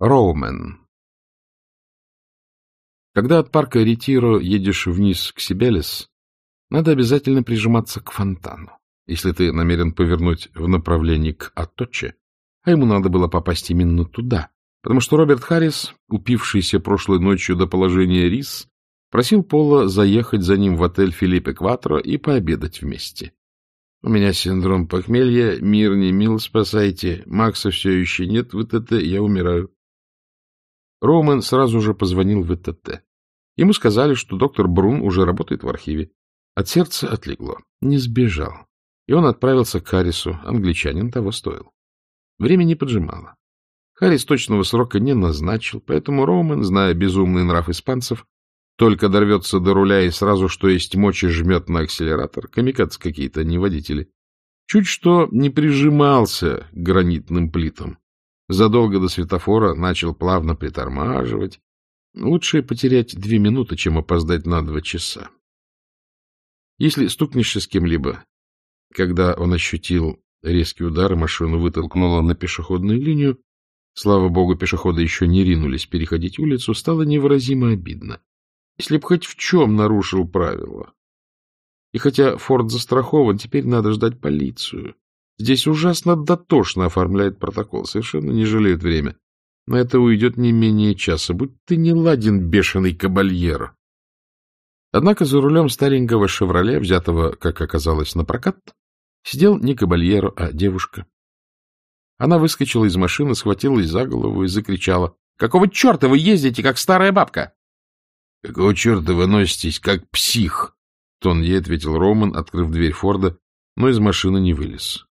Роумен. Когда от парка Ретиро едешь вниз к Сибелес, надо обязательно прижиматься к фонтану, если ты намерен повернуть в направлении к Аточе, а ему надо было попасть именно туда, потому что Роберт Харрис, упившийся прошлой ночью до положения рис, просил Пола заехать за ним в отель Филиппе Кватро и пообедать вместе. — У меня синдром похмелья, мир не мил, спасайте, Макса все еще нет в ТТ, я умираю. Роумен сразу же позвонил в ТТ. Ему сказали, что доктор Брун уже работает в архиве. От сердца отлегло. Не сбежал. И он отправился к Харрису. Англичанин того стоил. Время не поджимало. Харрис точного срока не назначил, поэтому Роумен, зная безумный нрав испанцев, только дорвется до руля и сразу, что есть мочи, жмет на акселератор. Камикадзе какие-то, не водители. Чуть что не прижимался к гранитным плитам задолго до светофора начал плавно притормаживать. Лучше потерять две минуты, чем опоздать на два часа. Если стукнешься с кем-либо, когда он ощутил резкий удар, машину вытолкнуло на пешеходную линию, слава богу, пешеходы еще не ринулись переходить улицу, стало невыразимо обидно. Если б хоть в чем нарушил правила. И хотя Форд застрахован, теперь надо ждать полицию. Здесь ужасно дотошно оформляет протокол, совершенно не жалеют время. На это уйдет не менее часа, будь ты не ладен, бешеный кабальер. Однако за рулем старенького «Шевроле», взятого, как оказалось, на прокат, сидел не кабальеро, а девушка. Она выскочила из машины, схватилась за голову и закричала. — Какого черта вы ездите, как старая бабка? — Какого черта вы носитесь, как псих? — тон ей ответил Роман, открыв дверь Форда, но из машины не вылез.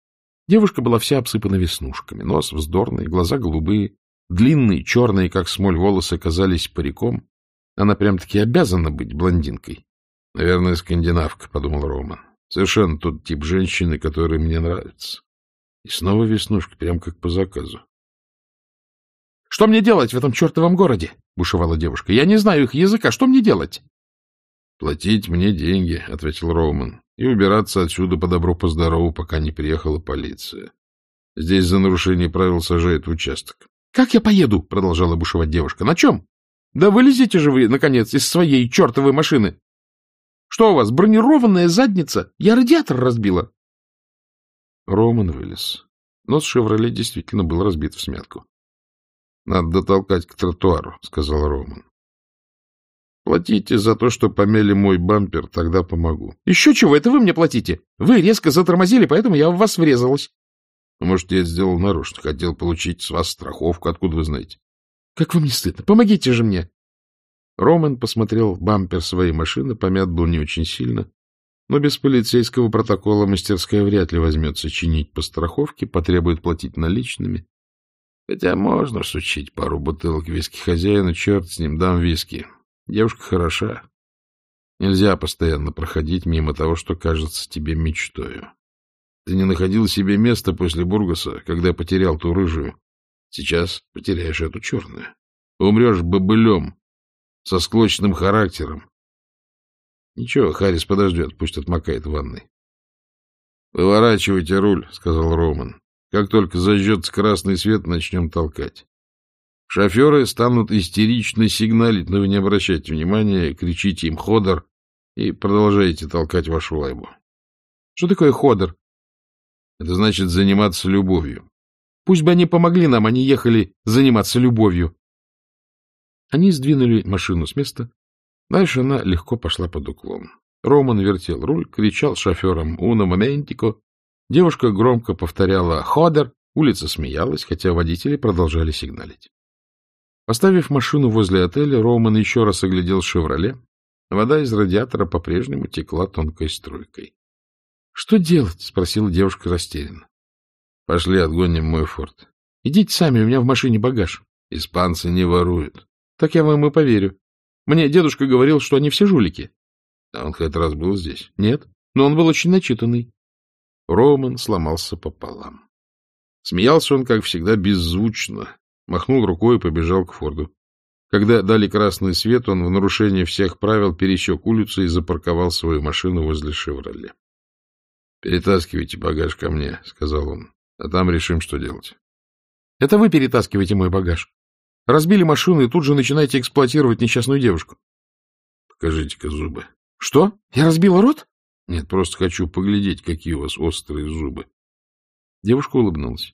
Девушка была вся обсыпана веснушками, нос вздорный, глаза голубые, длинные, черные, как смоль, волосы казались париком. Она прям-таки обязана быть блондинкой. — Наверное, скандинавка, — подумал Роман. — Совершенно тот тип женщины, который мне нравится. И снова веснушки, прям как по заказу. — Что мне делать в этом чертовом городе? — бушевала девушка. — Я не знаю их языка. Что мне делать? — Платить мне деньги, — ответил Роуман и убираться отсюда по добру, по здорову, пока не приехала полиция. Здесь за нарушение правил сажают участок. — Как я поеду? — продолжала бушевать девушка. — На чем? Да вылезите же вы, наконец, из своей чертовой машины. Что у вас, бронированная задница? Я радиатор разбила. Роман вылез. Нос «Шевроле» действительно был разбит в смятку. — Надо дотолкать к тротуару, — сказал Роман. Платите за то, что помели мой бампер, тогда помогу. — Еще чего, это вы мне платите. Вы резко затормозили, поэтому я в вас врезалась. — Может, я сделал нарочно, хотел получить с вас страховку, откуда вы знаете? — Как вам не стыдно? Помогите же мне. Роман посмотрел бампер своей машины, помят был не очень сильно, но без полицейского протокола мастерская вряд ли возьмется чинить по страховке, потребует платить наличными. Хотя можно сучить пару бутылок виски хозяину, черт с ним, дам виски. Девушка хороша. Нельзя постоянно проходить мимо того, что кажется тебе мечтою. Ты не находил себе места после Бургаса, когда потерял ту рыжую. Сейчас потеряешь эту черную. Умрешь бобылем, со склочным характером. Ничего, Харрис подождет, пусть отмокает в ванной. — Выворачивайте руль, — сказал Роман. — Как только зажжется красный свет, начнем толкать. Шоферы станут истерично сигналить, но вы не обращайте внимания, кричите им «ходор» и продолжаете толкать вашу лайбу. Что такое ходор? Это значит заниматься любовью. Пусть бы они помогли нам, они ехали заниматься любовью. Они сдвинули машину с места. Дальше она легко пошла под уклон. Роман вертел руль, кричал шоферам «Уно моментико». Девушка громко повторяла «Ходер». Улица смеялась, хотя водители продолжали сигналить. Поставив машину возле отеля, Роман еще раз оглядел «Шевроле». Вода из радиатора по-прежнему текла тонкой струйкой. — Что делать? — спросила девушка растерянно. — Пошли отгоним мой форт. — Идите сами, у меня в машине багаж. — Испанцы не воруют. — Так я вам и поверю. Мне дедушка говорил, что они все жулики. — А он хоть раз был здесь? — Нет, но он был очень начитанный. Роман сломался пополам. Смеялся он, как всегда, беззвучно, махнул рукой и побежал к Форду. Когда дали красный свет, он в нарушение всех правил пересек улицу и запарковал свою машину возле «Шевроле». — Перетаскивайте багаж ко мне, — сказал он, — а там решим, что делать. — Это вы перетаскиваете мой багаж. Разбили машину и тут же начинаете эксплуатировать несчастную девушку. Покажите-ка зубы. Что? Я разбила рот? Нет, просто хочу поглядеть, какие у вас острые зубы. Девушка улыбнулась.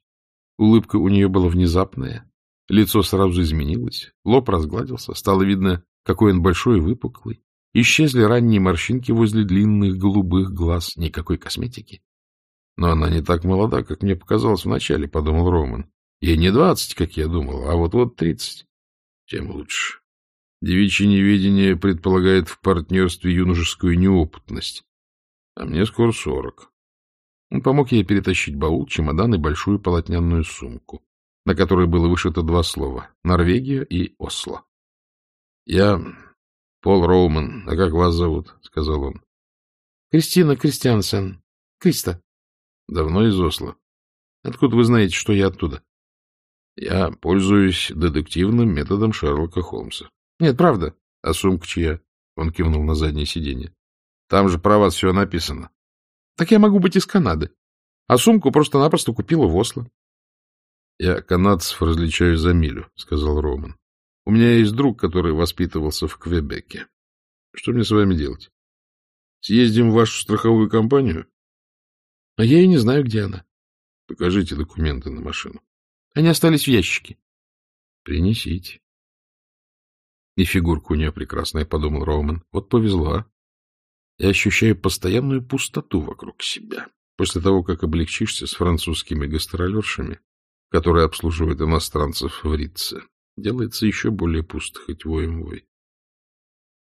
Улыбка у нее была внезапная. Лицо сразу изменилось, лоб разгладился, стало видно, какой он большой и выпуклый. Исчезли ранние морщинки возле длинных голубых глаз, никакой косметики. Но она не так молода, как мне показалось вначале, — подумал Роман. Ей не двадцать, как я думал, а вот-вот тридцать. Тем лучше. Девичье неведение предполагает в партнерстве юношескую неопытность. А мне скоро сорок. Он помог ей перетащить баул, чемодан и большую полотняную сумку, на которой было вышито два слова — Норвегия и Осло. — Я Пол Роуман. А как вас зовут? — сказал он. — Кристина Кристиансен. Криста. — Давно из Осло. Откуда вы знаете, что я оттуда? — Я пользуюсь детективным методом Шерлока Холмса. — Нет, правда. — А сумка чья? — он кивнул на заднее сиденье. — Там же про вас все написано. — Так я могу быть из Канады. А сумку просто-напросто купила в Осло. — Я канадцев различаю за милю, — сказал Роман. — У меня есть друг, который воспитывался в Квебеке. Что мне с вами делать? Съездим в вашу страховую компанию? — А я и не знаю, где она. — Покажите документы на машину. Они остались в ящике. — Принесите. — И фигурка у нее прекрасная, — подумал Роман. — Вот повезло, а. Я ощущаю постоянную пустоту вокруг себя. После того, как облегчишься с французскими гастролершами, которые обслуживают иностранцев в Ритце, делается еще более пусто, хоть воем вой.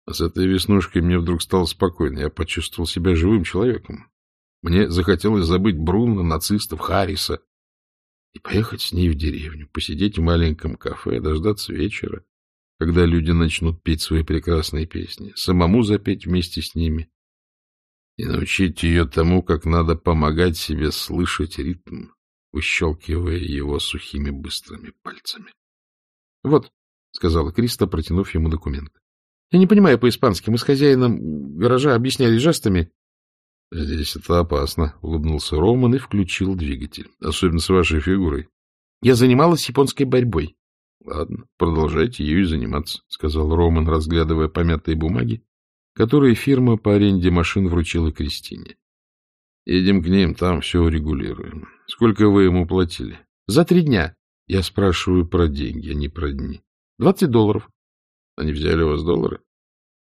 А с этой веснушкой мне вдруг стало спокойно. Я почувствовал себя живым человеком. Мне захотелось забыть Бруно, нацистов, Харриса и поехать с ней в деревню, посидеть в маленьком кафе, дождаться вечера, когда люди начнут петь свои прекрасные песни, самому запеть вместе с ними и научить ее тому, как надо помогать себе слышать ритм, выщелкивая его сухими быстрыми пальцами. — Вот, — сказала Криста, протянув ему документ. — Я не понимаю по-испански. Мы с хозяином гаража объясняли жестами. — Здесь это опасно, — улыбнулся Роман и включил двигатель. Особенно с вашей фигурой. — Я занималась японской борьбой. — Ладно, продолжайте ею заниматься, — сказал Роман, разглядывая помятые бумаги которые фирма по аренде машин вручила Кристине. Едем к ним, там все урегулируем. Сколько вы ему платили? За три дня. Я спрашиваю про деньги, а не про дни. Двадцать долларов. Они взяли у вас доллары?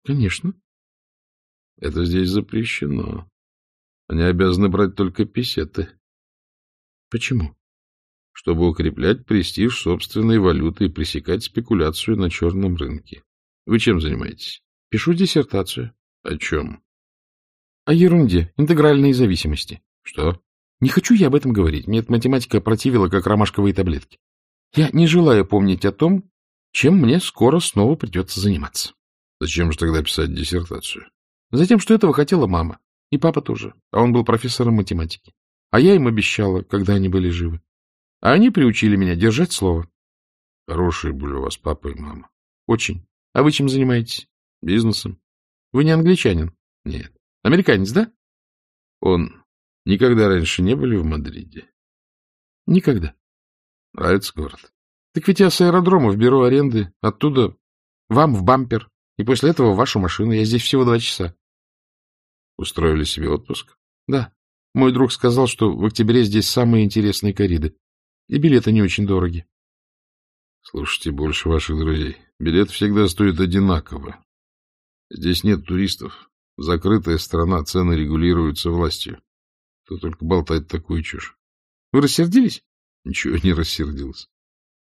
Конечно. Это здесь запрещено. Они обязаны брать только песеты. Почему? Чтобы укреплять престиж собственной валюты и пресекать спекуляцию на черном рынке. Вы чем занимаетесь? Пишу диссертацию. О чем? О ерунде, интегральной зависимости. Что? Не хочу я об этом говорить. Мне эта математика противила, как ромашковые таблетки. Я не желаю помнить о том, чем мне скоро снова придется заниматься. Зачем же тогда писать диссертацию? Затем, что этого хотела мама. И папа тоже. А он был профессором математики. А я им обещала, когда они были живы. А они приучили меня держать слово. Хорошие были у вас папа и мама. Очень. А вы чем занимаетесь? Бизнесом. Вы не англичанин? Нет. Американец, да? Он. Никогда раньше не были в Мадриде? Никогда. Нравится город? Так ведь я с аэродрома в бюро аренды, оттуда вам в бампер, и после этого в вашу машину. Я здесь всего два часа. Устроили себе отпуск? Да. Мой друг сказал, что в октябре здесь самые интересные кориды, и билеты не очень дороги. Слушайте больше ваших друзей. Билет всегда стоит одинаково. Здесь нет туристов. Закрытая страна, цены регулируются властью. Кто только болтает такую чушь. Вы рассердились? Ничего не рассердился.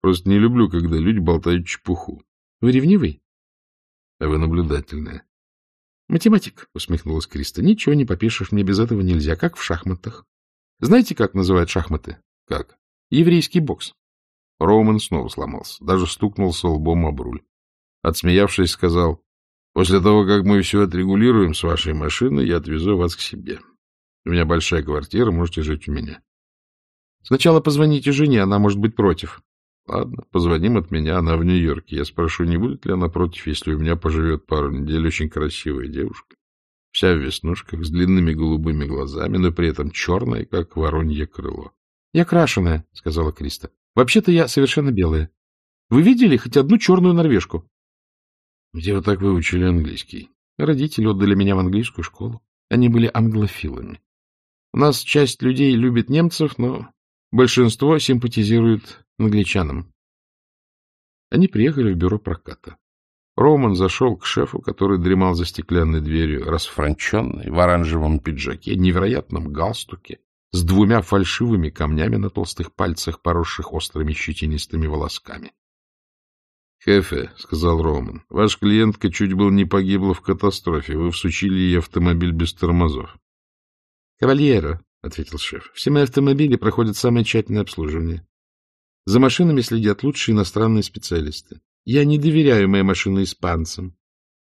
Просто не люблю, когда люди болтают чепуху. Вы ревнивый? А вы наблюдательная. Математик, усмехнулась Криста. Ничего не попишешь, мне без этого нельзя, как в шахматах. Знаете, как называют шахматы? Как? Еврейский бокс. Роман снова сломался, даже стукнулся лбом об руль. Отсмеявшись, сказал, После того, как мы все отрегулируем с вашей машиной, я отвезу вас к себе. У меня большая квартира, можете жить у меня. Сначала позвоните жене, она может быть против. Ладно, позвоним от меня, она в Нью-Йорке. Я спрошу, не будет ли она против, если у меня поживет пару недель очень красивая девушка. Вся в веснушках, с длинными голубыми глазами, но при этом черная, как воронье крыло. — Я крашеная, — сказала Криста. — Вообще-то я совершенно белая. Вы видели хоть одну черную норвежку? — Где вы так выучили английский? Родители отдали меня в английскую школу. Они были англофилами. У нас часть людей любит немцев, но большинство симпатизирует англичанам. Они приехали в бюро проката. Роман зашел к шефу, который дремал за стеклянной дверью, расфранченный, в оранжевом пиджаке, невероятном галстуке, с двумя фальшивыми камнями на толстых пальцах, поросших острыми щетинистыми волосками. — Хефе, — сказал Роман, — ваша клиентка чуть было не погибла в катастрофе. Вы всучили ей автомобиль без тормозов. — Кавальеро, — ответил шеф, — все мои автомобили проходят самое тщательное обслуживание. За машинами следят лучшие иностранные специалисты. Я не доверяю моей машины испанцам.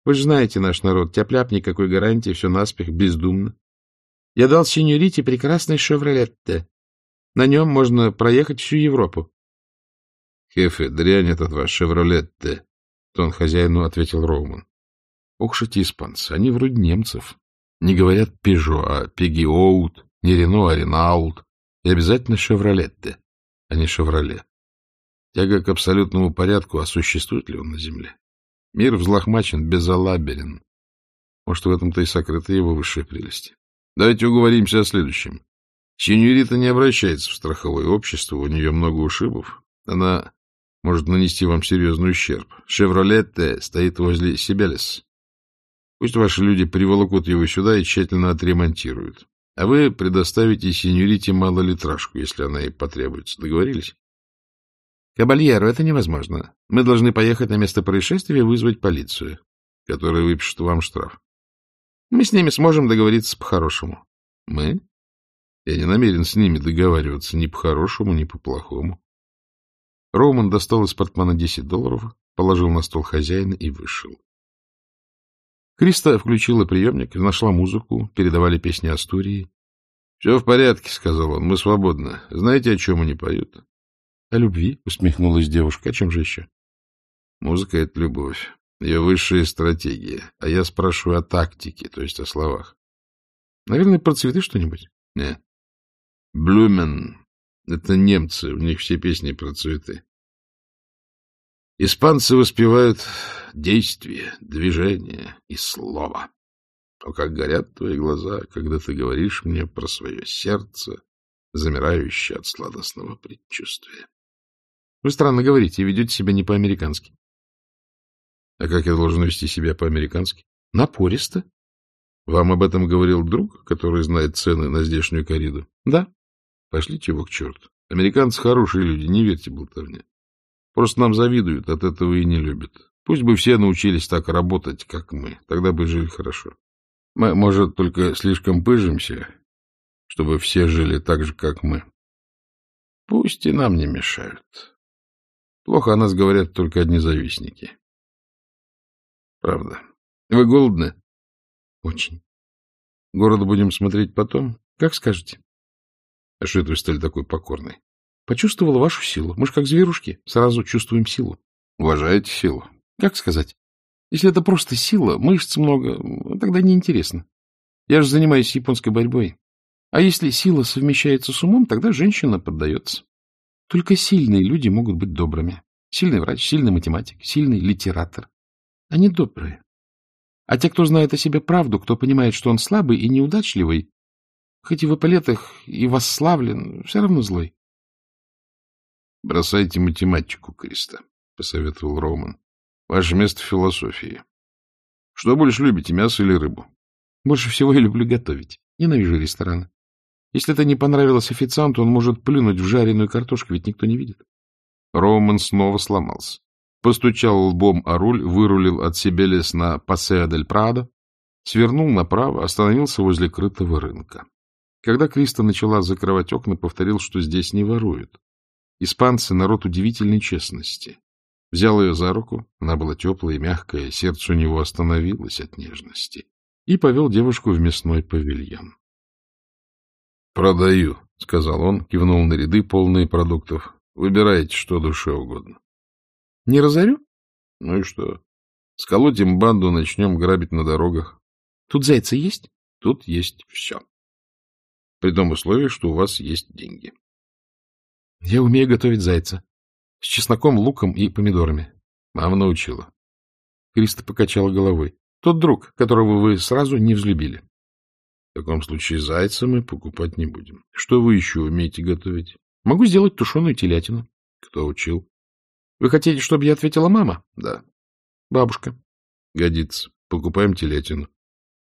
Вы же знаете наш народ, тяп-ляп, никакой гарантии, все наспех, бездумно. Я дал сеньорите прекрасный «Шевролетте». На нем можно проехать всю Европу. — Хефе, дрянь этот ваш «Шевролетте», — тон хозяину ответил Роуман. — Ох, эти испанцы, они вроде немцев. Не говорят «Пежо», а «Пегиоут», не «Рено», а «Ренаулт». И обязательно «Шевролетте», а не «Шевроле». Тяга к абсолютному порядку, а существует ли он на Земле? Мир взлохмачен, безалаберен. Может, в этом-то и сокрыта его высшая прелесть. Давайте уговоримся о следующем. Синьорита не обращается в страховое общество, у нее много ушибов. Она может нанести вам серьезный ущерб. «Шевролетте» стоит возле Сибелес. Пусть ваши люди приволокут его сюда и тщательно отремонтируют. А вы предоставите синьорите малолитражку, если она ей потребуется. Договорились? Кабальеро, это невозможно. Мы должны поехать на место происшествия и вызвать полицию. Которая выпишет вам штраф. Мы с ними сможем договориться по-хорошему. Мы? Я не намерен с ними договариваться ни по-хорошему, ни по-плохому. Роман достал из портмана 10 долларов, положил на стол хозяина и вышел. Криста включила приемник, нашла музыку, передавали песни Астурии. — Все в порядке, — сказал он, — мы свободны. Знаете, о чем они поют? — О любви, — усмехнулась девушка. — О чем же еще? — Музыка — это любовь. Ее высшая стратегия. А я спрашиваю о тактике, то есть о словах. — Наверное, про цветы что-нибудь? — Нет. Блюмен. Это немцы, у них все песни про цветы. Испанцы воспевают действие, движение и слово. О, как горят твои глаза, когда ты говоришь мне про свое сердце, замирающее от сладостного предчувствия. Вы странно говорите и ведете себя не по-американски. А как я должен вести себя по-американски? Напористо. Вам об этом говорил друг, который знает цены на здешнюю кориду? Да. Пошлите его к черту. Американцы хорошие люди, не верьте болтовне. Просто нам завидуют, от этого и не любят. Пусть бы все научились так работать, как мы, тогда бы жили хорошо. Мы, может, только слишком пыжимся, чтобы все жили так же, как мы. Пусть и нам не мешают. Плохо о нас говорят только одни завистники. Правда. Вы голодны? Очень. Город будем смотреть потом? Как скажете. А что это вы стали такой покорной? Почувствовала вашу силу. Мы же как зверушки, сразу чувствуем силу. Уважаете силу? Как сказать? Если это просто сила, мышц много, тогда неинтересно. Я же занимаюсь японской борьбой. А если сила совмещается с умом, тогда женщина поддается. Только сильные люди могут быть добрыми. Сильный врач, сильный математик, сильный литератор. Они добрые. А те, кто знает о себе правду, кто понимает, что он слабый и неудачливый, хоть и в эполетах и восславлен, все равно злой. — Бросайте математику, Криста, — посоветовал Роман. — Ваше место в философии. Что больше любите, мясо или рыбу? — Больше всего я люблю готовить. Ненавижу рестораны. Если это не понравилось официанту, он может плюнуть в жареную картошку, ведь никто не видит. Роман снова сломался постучал лбом о руль, вырулил от Сибелес на Пассео-дель-Прадо, свернул направо, остановился возле крытого рынка. Когда Криста начала закрывать окна, повторил, что здесь не воруют. Испанцы — народ удивительной честности. Взял ее за руку, она была теплая и мягкая, сердце у него остановилось от нежности, и повел девушку в мясной павильон. — Продаю, — сказал он, кивнул на ряды, полные продуктов. — Выбирайте, что душе угодно. Не разорю? Ну и что? Сколотим банду, начнем грабить на дорогах. Тут зайцы есть? Тут есть все. При том условии, что у вас есть деньги. Я умею готовить зайца. С чесноком, луком и помидорами. Мама научила. Криста покачала головой. Тот друг, которого вы сразу не взлюбили. В таком случае зайца мы покупать не будем. Что вы еще умеете готовить? Могу сделать тушеную телятину. Кто учил? Вы хотите, чтобы я ответила мама? Да. Бабушка. Годится. Покупаем телятину.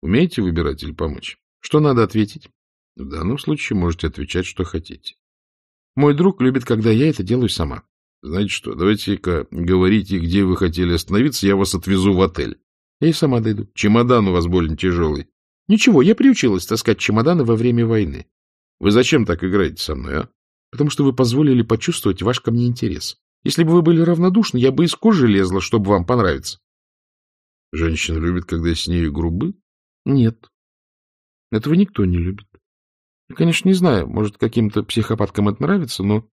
Умеете выбирать или помочь? Что надо ответить? В данном случае можете отвечать, что хотите. Мой друг любит, когда я это делаю сама. Знаете что, давайте-ка говорите, где вы хотели остановиться, я вас отвезу в отель. Я и сама дойду. Чемодан у вас больно тяжелый. Ничего, я приучилась таскать чемоданы во время войны. Вы зачем так играете со мной, а? Потому что вы позволили почувствовать ваш ко мне интерес. Если бы вы были равнодушны, я бы из кожи лезла, чтобы вам понравиться. Женщина любит, когда с ней грубы? Нет. Этого никто не любит. Я, конечно, не знаю, может, каким-то психопаткам это нравится, но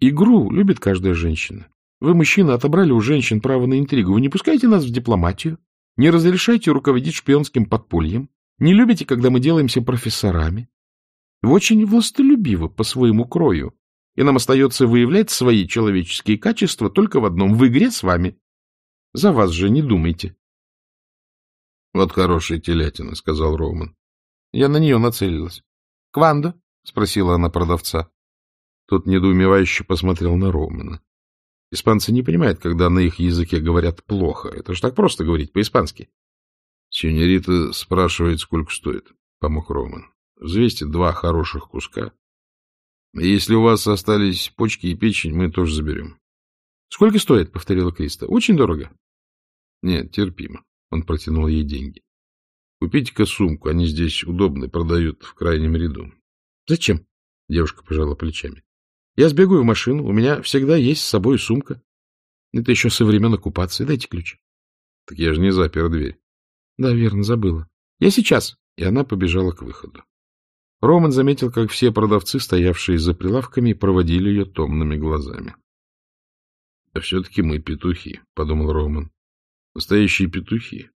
игру любит каждая женщина. Вы, мужчина, отобрали у женщин право на интригу. Вы не пускаете нас в дипломатию, не разрешаете руководить шпионским подпольем, не любите, когда мы делаемся профессорами. Вы очень властолюбивы по своему крою, и нам остается выявлять свои человеческие качества только в одном — в игре с вами. За вас же не думайте. — Вот хорошая телятина, — сказал Роуман. Я на нее нацелилась. — Кванда? — спросила она продавца. Тот недоумевающе посмотрел на Роумана. Испанцы не понимают, когда на их языке говорят плохо. Это ж так просто говорить по-испански. Синьорита спрашивает, сколько стоит, — помог Роман. Взвесьте два хороших куска. Если у вас остались почки и печень, мы тоже заберем. — Сколько стоит? — повторила Криста. — Очень дорого. — Нет, терпимо. Он протянул ей деньги. Купите-ка сумку, они здесь удобны, продают в крайнем ряду. — Зачем? — девушка пожала плечами. — Я сбегаю в машину, у меня всегда есть с собой сумка. Это еще со времен оккупации. Дайте ключ. — Так я же не запер дверь. — Да, верно, забыла. — Я сейчас. И она побежала к выходу. Роман заметил, как все продавцы, стоявшие за прилавками, проводили ее томными глазами. — А все-таки мы петухи, — подумал Роман. — Настоящие петухи.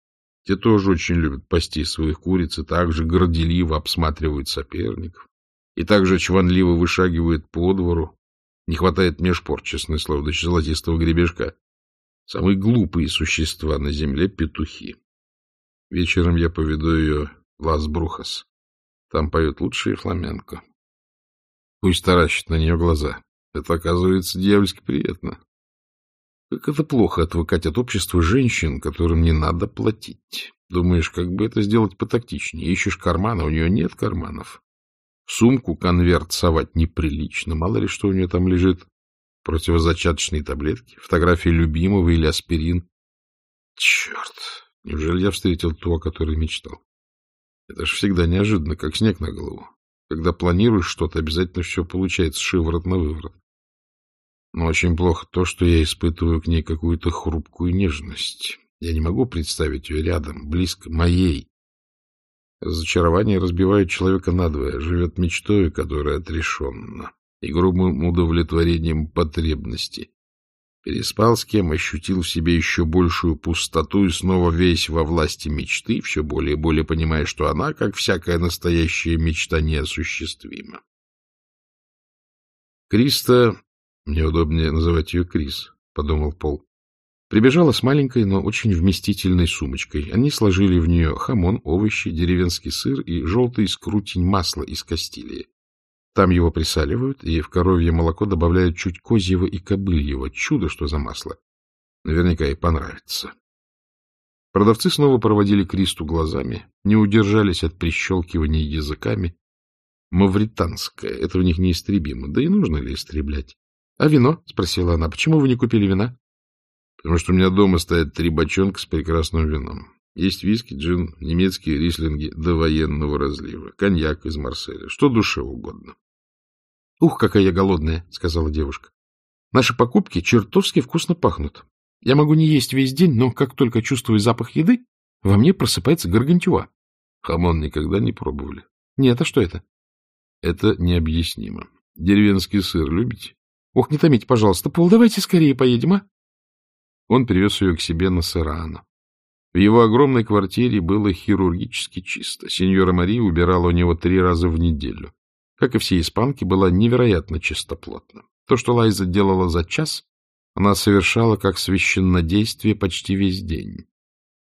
Те тоже очень любят пасти своих куриц и также горделиво обсматривают соперников. И также чванливо вышагивают по двору. Не хватает мне шпор, честное слово, до золотистого гребешка. Самые глупые существа на земле — петухи. Вечером я поведу ее в Лас-Брухас. Там поют лучшие фламенко. Пусть таращит на нее глаза. Это, оказывается, дьявольски приятно. Как это плохо отвыкать от общества женщин, которым не надо платить. Думаешь, как бы это сделать потактичнее? Ищешь кармана, у нее нет карманов. В сумку конверт совать неприлично, мало ли что у нее там лежит. Противозачаточные таблетки, фотографии любимого или аспирин. Черт, неужели я встретил то, о котором мечтал? Это же всегда неожиданно, как снег на голову. Когда планируешь что-то, обязательно все получается шиворот на выворот. Но очень плохо то, что я испытываю к ней какую-то хрупкую нежность. Я не могу представить ее рядом, близко, моей. Разочарование разбивает человека надвое, живет мечтой, которая отрешенна, и грубым удовлетворением потребности. Переспал с кем, ощутил в себе еще большую пустоту и снова весь во власти мечты, все более и более понимая, что она, как всякая настоящая мечта, неосуществима. Криста мне удобнее называть ее Крис, — подумал Пол. Прибежала с маленькой, но очень вместительной сумочкой. Они сложили в нее хамон, овощи, деревенский сыр и желтый скрутень масла из Кастилии. Там его присаливают, и в коровье молоко добавляют чуть козьего и кобыльего. Чудо, что за масло. Наверняка и понравится. Продавцы снова проводили Кристу глазами, не удержались от прищелкивания языками. Мавританское, это в них неистребимо. Да и нужно ли истреблять? — А вино? — спросила она. — Почему вы не купили вина? — Потому что у меня дома стоят три бочонка с прекрасным вином. Есть виски, джин, немецкие рислинги до военного разлива, коньяк из Марселя, что душе угодно. — Ух, какая я голодная, — сказала девушка. — Наши покупки чертовски вкусно пахнут. Я могу не есть весь день, но как только чувствую запах еды, во мне просыпается гаргантюа. Хамон никогда не пробовали. — Нет, а что это? — Это необъяснимо. Деревенский сыр любите? Ох, не томите, пожалуйста, Пол, давайте скорее поедем, а? Он привез ее к себе на Сырано. В его огромной квартире было хирургически чисто. Сеньора Мария убирала у него три раза в неделю. Как и все испанки, была невероятно чистоплотна. То, что Лайза делала за час, Она совершала как священнодействие почти весь день.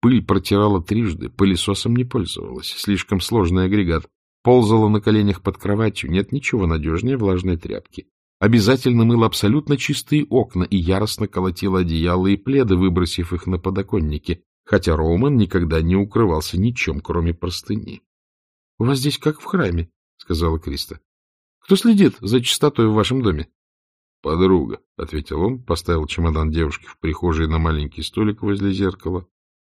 Пыль протирала трижды, пылесосом не пользовалась, слишком сложный агрегат. Ползала на коленях под кроватью, нет ничего надежнее влажной тряпки. Обязательно мыла абсолютно чистые окна и яростно колотила одеяла и пледы, выбросив их на подоконники, хотя Роуман никогда не укрывался ничем, кроме простыни. — У вас здесь как в храме, — сказала Криста. — Кто следит за чистотой в вашем доме? — Подруга, — ответил он, поставил чемодан девушки в прихожей на маленький столик возле зеркала,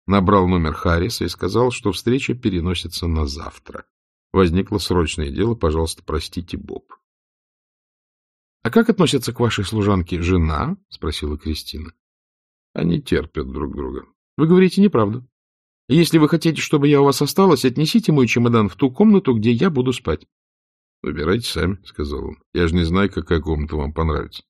набрал номер Харриса и сказал, что встреча переносится на завтра. Возникло срочное дело, пожалуйста, простите, Боб. — А как относятся к вашей служанке жена? — спросила Кристина. — Они терпят друг друга. — Вы говорите неправду. Если вы хотите, чтобы я у вас осталась, отнесите мой чемодан в ту комнату, где я буду спать. — Выбирайте сами, — сказал он. — Я же не знаю, какая комната вам понравится.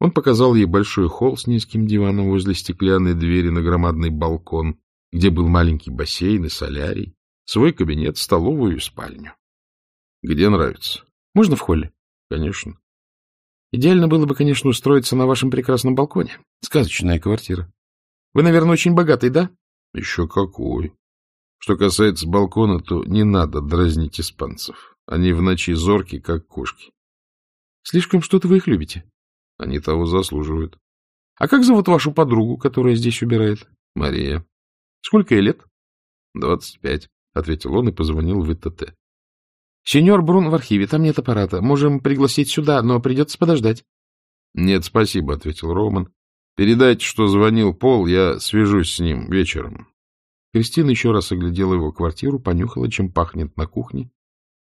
Он показал ей большой холл с низким диваном возле стеклянной двери на громадный балкон, где был маленький бассейн и солярий, свой кабинет, столовую и спальню. — Где нравится? — Можно в холле? — Конечно. — Идеально было бы, конечно, устроиться на вашем прекрасном балконе. Сказочная квартира. Вы, наверное, очень богатый, да? — Еще какой. Что касается балкона, то не надо дразнить испанцев. Они в ночи зорки, как кошки. — Слишком что-то вы их любите. Они того заслуживают. — А как зовут вашу подругу, которая здесь убирает? — Мария. — Сколько ей лет? — Двадцать пять, — ответил он и позвонил в ИТТ. — Сеньор Брун в архиве, там нет аппарата. Можем пригласить сюда, но придется подождать. — Нет, спасибо, — ответил Роман. Передайте, что звонил Пол, я свяжусь с ним вечером. Кристина еще раз оглядела его квартиру, понюхала, чем пахнет на кухне,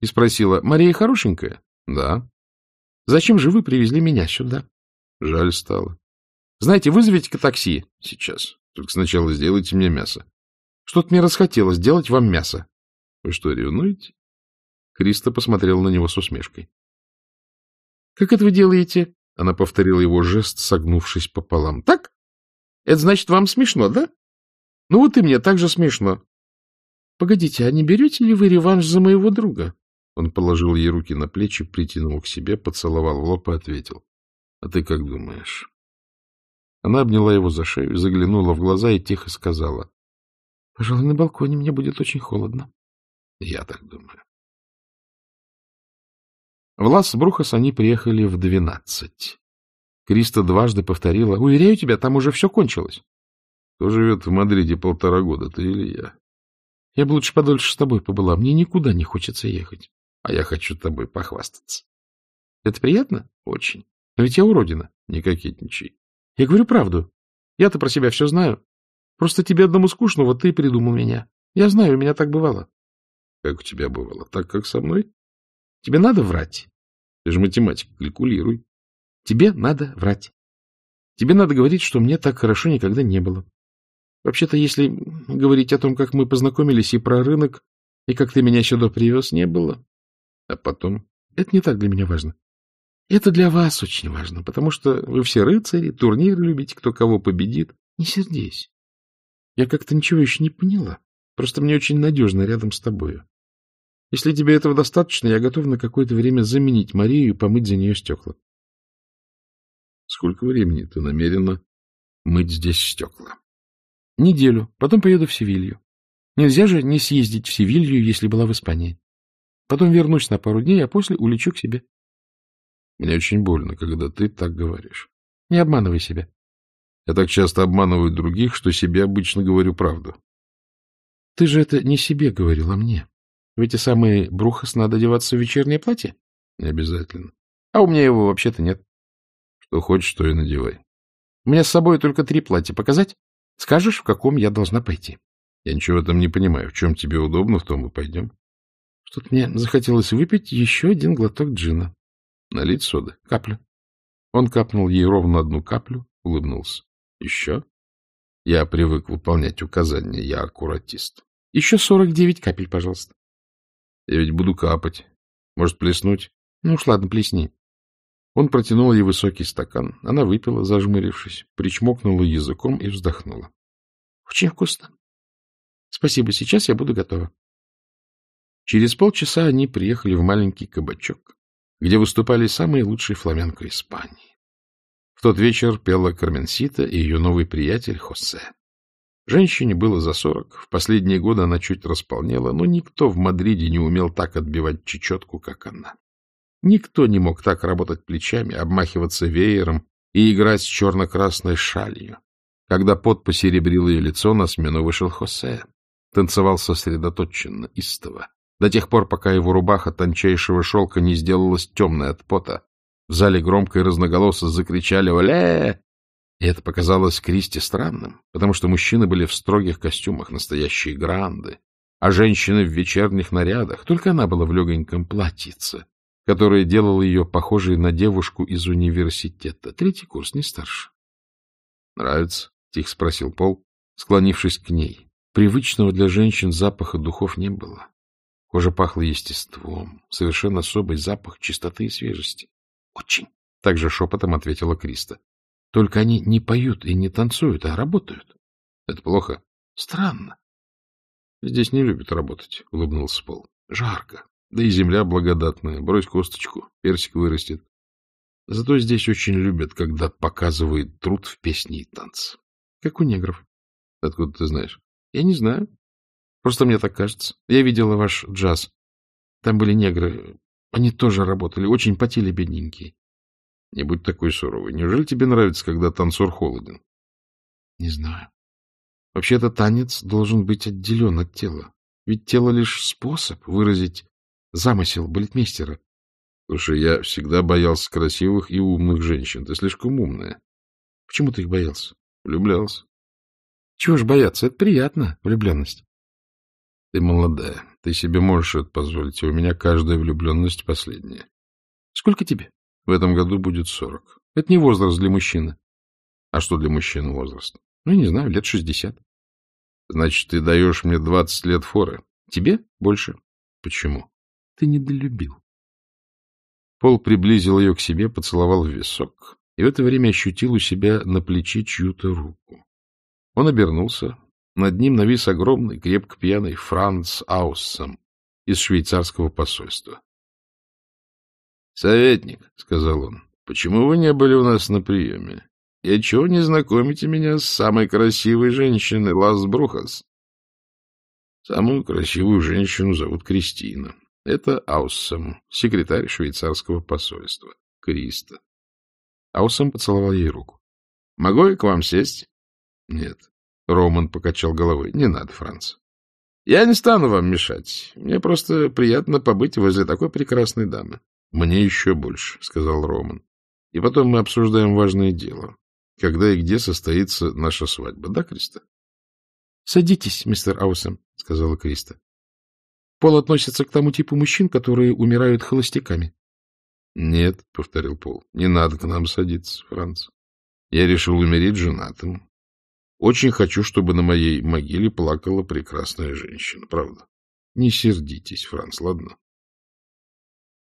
и спросила, — Мария хорошенькая? — Да. — Зачем же вы привезли меня сюда? — Жаль стало. — Знаете, вызовите-ка такси. — Сейчас. Только сначала сделайте мне мясо. — Что-то мне расхотелось делать вам мясо. — Вы что, ревнуете? Криста посмотрела на него с усмешкой. — Как это вы делаете? Она повторила его жест, согнувшись пополам. — Так? Это значит, вам смешно, да? Ну вот и мне так же смешно. — Погодите, а не берете ли вы реванш за моего друга? Он положил ей руки на плечи, притянул к себе, поцеловал в лоб и ответил. — А ты как думаешь? Она обняла его за шею, заглянула в глаза и тихо сказала. — Пожалуй, на балконе мне будет очень холодно. — Я так думаю. В Лас-Брухас они приехали в двенадцать. Криста дважды повторила. — Уверяю тебя, там уже все кончилось. — Кто живет в Мадриде полтора года, ты или я? — Я бы лучше подольше с тобой побыла. Мне никуда не хочется ехать. А я хочу тобой похвастаться. — Это приятно? — Очень. Но ведь я уродина. Не кокетничай. Я говорю правду. Я-то про себя все знаю. Просто тебе одному скучно, вот ты придумал меня. Я знаю, у меня так бывало. — Как у тебя бывало? Так, как со мной? Тебе надо врать. Ты же математик, калькулируй. Тебе надо врать. Тебе надо говорить, что мне так хорошо никогда не было. Вообще-то, если говорить о том, как мы познакомились и про рынок, и как ты меня сюда привез, не было. А потом... Это не так для меня важно. Это для вас очень важно, потому что вы все рыцари, турниры любите, кто кого победит. Не сердись. Я как-то ничего еще не поняла. Просто мне очень надежно рядом с тобою. Если тебе этого достаточно, я готов на какое-то время заменить Марию и помыть за нее стекла. Сколько времени ты намерена мыть здесь стекла? Неделю. Потом поеду в Севилью. Нельзя же не съездить в Севилью, если была в Испании. Потом вернусь на пару дней, а после улечу к себе. Мне очень больно, когда ты так говоришь. Не обманывай себя. Я так часто обманываю других, что себе обычно говорю правду. Ты же это не себе говорил, а мне. В эти самые брухас надо одеваться в вечернее платье? Не обязательно. А у меня его вообще-то нет. Что хочешь, то и надевай. У меня с собой только три платья. Показать? Скажешь, в каком я должна пойти? Я ничего этом не понимаю. В чем тебе удобно, в том и пойдем. Что-то мне захотелось выпить еще один глоток джина. Налить соды. Каплю. Он капнул ей ровно одну каплю, улыбнулся. Еще? Я привык выполнять указания. Я аккуратист. Еще сорок девять капель, пожалуйста. Я ведь буду капать. Может, плеснуть? Ну уж ладно, плесни. Он протянул ей высокий стакан. Она выпила, зажмурившись, причмокнула языком и вздохнула. — Очень вкусно. — Спасибо, сейчас я буду готова. Через полчаса они приехали в маленький кабачок, где выступали самые лучшие фламенко Испании. В тот вечер пела Карменсита и ее новый приятель Хосе. Женщине было за сорок, в последние годы она чуть располнела, но никто в Мадриде не умел так отбивать чечетку, как она. Никто не мог так работать плечами, обмахиваться веером и играть с черно-красной шалью. Когда пот посеребрил ее лицо, на смену вышел Хосе. Танцевал сосредоточенно, истово. До тех пор, пока его рубаха тончайшего шелка не сделалась темной от пота. В зале громко и разноголосо закричали «Оле!». И это показалось Кристи странным, потому что мужчины были в строгих костюмах, настоящие гранды, а женщины в вечерних нарядах. Только она была в легоньком платьице, которое делало ее похожей на девушку из университета. Третий курс, не старше. — Нравится? — тихо спросил Пол, склонившись к ней. Привычного для женщин запаха духов не было. Кожа пахла естеством, совершенно особый запах чистоты и свежести. — Очень. — также шепотом ответила Криста. — Только они не поют и не танцуют, а работают. — Это плохо? — Странно. — Здесь не любят работать, — улыбнулся Пол. — Жарко. Да и земля благодатная. Брось косточку, персик вырастет. Зато здесь очень любят, когда показывают труд в песне и танце. Как у негров. Откуда ты знаешь? Я не знаю. Просто мне так кажется. Я видела ваш джаз. Там были негры. Они тоже работали. Очень потели, бедненькие. Не будь такой суровый. Неужели тебе нравится, когда танцор холоден? Не знаю. Вообще-то танец должен быть отделен от тела. Ведь тело лишь способ выразить замысел балетмейстера. Слушай, я всегда боялся красивых и умных женщин. Ты слишком умная. Почему ты их боялся? Влюблялся. Чего ж бояться? Это приятно, влюбленность. Ты молодая. Ты себе можешь это позволить, у меня каждая влюбленность последняя. Сколько тебе? В этом году будет сорок. Это не возраст для мужчины. А что для мужчины возраст? Ну, не знаю, лет шестьдесят. Значит, ты даешь мне двадцать лет форы. Тебе больше. Почему? Ты недолюбил. Пол приблизил ее к себе, поцеловал в висок, и в это время ощутил у себя на плече чью-то руку. Он обернулся. Над ним навис огромный, крепко пьяный Франц Ауссам из швейцарского посольства. — Советник, — сказал он, — почему вы не были у нас на приеме? И чего не знакомите меня с самой красивой женщиной Лас Брухас? Самую красивую женщину зовут Кристина. Это Ауссам, секретарь швейцарского посольства. Криста. Ауссам поцеловал ей руку. — Могу я к вам сесть? — Нет. Роман покачал головой. — Не надо, Франц. — Я не стану вам мешать. Мне просто приятно побыть возле такой прекрасной дамы. — Мне еще больше, — сказал Роман. — И потом мы обсуждаем важное дело. Когда и где состоится наша свадьба, да, Криста? — Садитесь, мистер Аусом, — сказала Криста. Пол относится к тому типу мужчин, которые умирают холостяками. — Нет, — повторил Пол, — не надо к нам садиться, Франц. Я решил умереть женатым, очень хочу, чтобы на моей могиле плакала прекрасная женщина, правда? Не сердитесь, Франц, ладно?